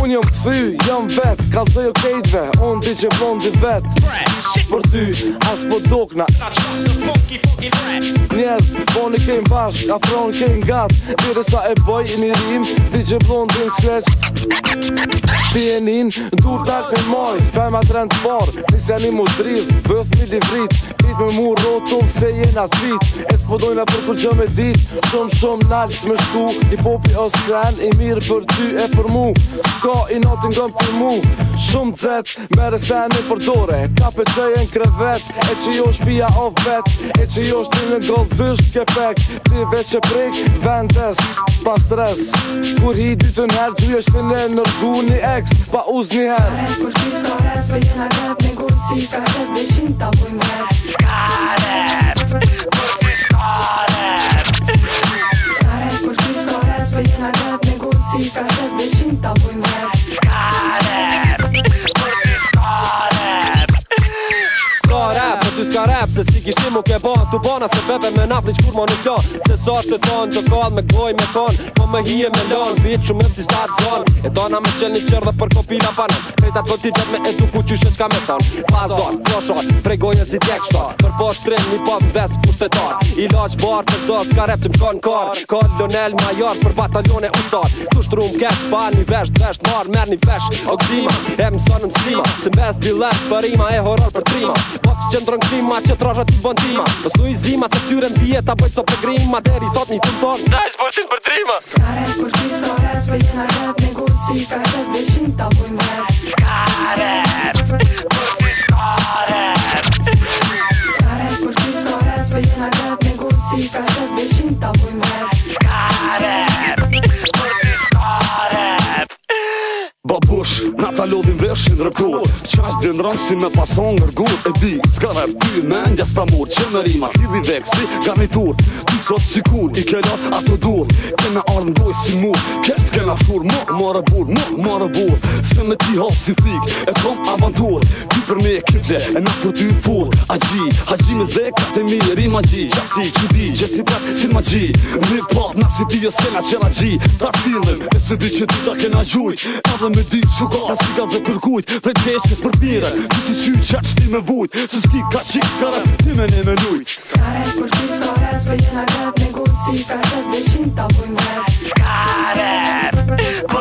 Unë jam këthy, jam vetë, ka të zëjo kejtve Unë ti që vetë vet, për ty, as për po dokna Njerës, boni kejnë bashk, afron kejnë gatë Tire sa e boj i një rim, ti që bondi në skreq Ti e njën, dur tak me mojt, fema të rend të bor Nisë janë i mu drid, bëth mi livrit, dit Me mu rotum se jena fit E s'podojna për kur gjë me dit Shumë shumë nalt me shku I popi o sen, I mirë për ty e për mu Ska i natin gëm për mu Shumë zet, mere sen e për dore Ka për që jen krevet E që jo shpia o vet E që jo shtin në gëllë dësht ke pek Ti veç e prik Vendes Pa stres Kur hi dytën her Gjuj është në nërgu një eks Pa uz një her Ska rep për ty ska rep Se jena rep Në si ka rep Dhe shim ta bujmë rep deixa şimdi tabu tá var s'ka rap Se si kishti mu ke ba Tu bana se bebe me nafli kur ma nuk do Se sa të ton Qo kad me goj me ton Po me hije me lon vit shumë si sta të zon E tona me qel një qër dhe për kopi la panon Krejta me e tu ku qyshe qka me ton Pazon, proshon, prej goje si tek shtar Për po shtrim një pop bes pushtetar I loq bar të shdo s'ka rap që më shkon kar Kolonel major për batalion e utar Tu shtru më kesh pa një vesh, dvesh mar Mer një vesh, oksima, e mësonë mësima Se mbes dilet për ima e horor për trima Po kësë klima që trashat të bën tima Mës i zima se tyre në vjet të bëjt so për grima sot një të më thonë Da sportin po për trima Ska rap për ty, ska rap se jena rap Negoci ka rap dhe shim të apujmë rap Babush, na ta lodhin vërshin rëptur Qash dhe në rëndë si me pason ngërgur E di, s'ka dhe pëty me ndja s'ta mur Që me rima, t'i dhe vek si garnitur Ti sot si kur, i kellat ato dur Kena ardhë ndoj si mur, kena fshur Muk marë bur, muk marë bur Se me ti hop si thik e kom avantur Ti për me e kifle e nuk për ty fur A gji, a gji me zek Kate mi e rima gji Qasi, që di, gjesi pak si ma gji Në pop, na si ti jo se na qela gji Ta filim, e se di që ti ta kena gjuj Edhe me di që ka Ta si ka dhe kërkujt Për të keshjes për pire Ty si qy qa qti me vujt Se s'ki ka qik skara Ti me ne me nuj S'kare për ty s'kare Si ca să vezi și în topul meu Care